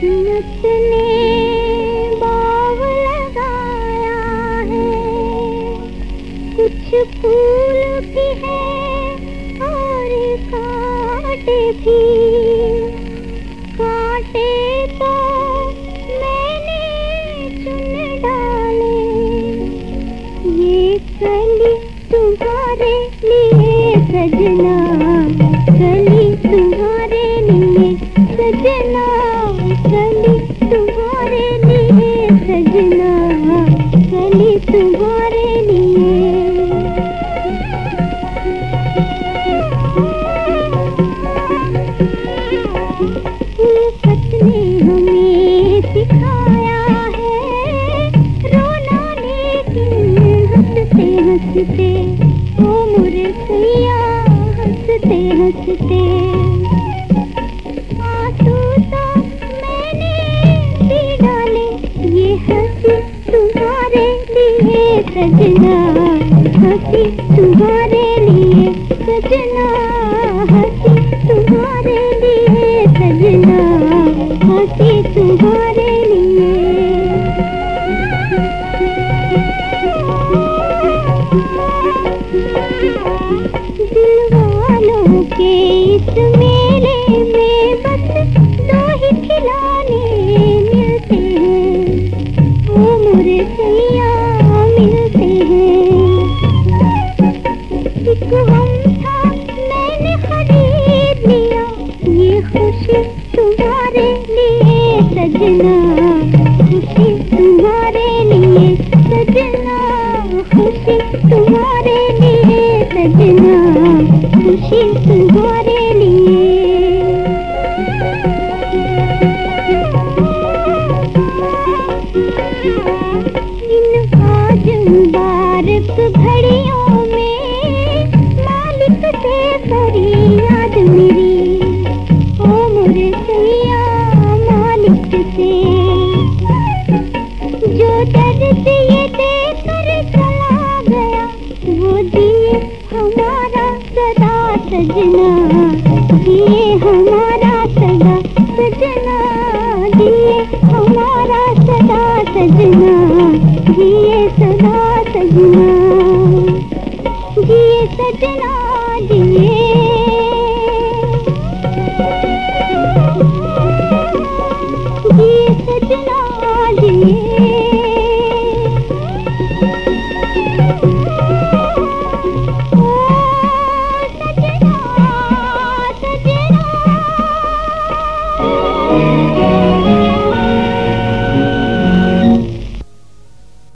किस्मत लगाया कुछ फूल भी है, और कांटे भी। कांटे तो मैंने चुन डाले। ये कली तुम्हारे लिए सजना हँसते, ओ मुर्गिया हँसते हँसते। आँसू तो मैंने भी डाले, ये हँसी तुम्हारे लिए सजना। हँसी तुम्हारे लिए सजना। खुशी तुम्हारे लिए सजना, खुशी तुम्हारे लिए सजना, खुशी तुम्हारे लिए सजना, खुशी तुम्हारे लिए। इन आज मुबारक घड़ियों सजना दिए हमारा सदा सजना दिए हमारा सदा सजना दिए सदा सजना।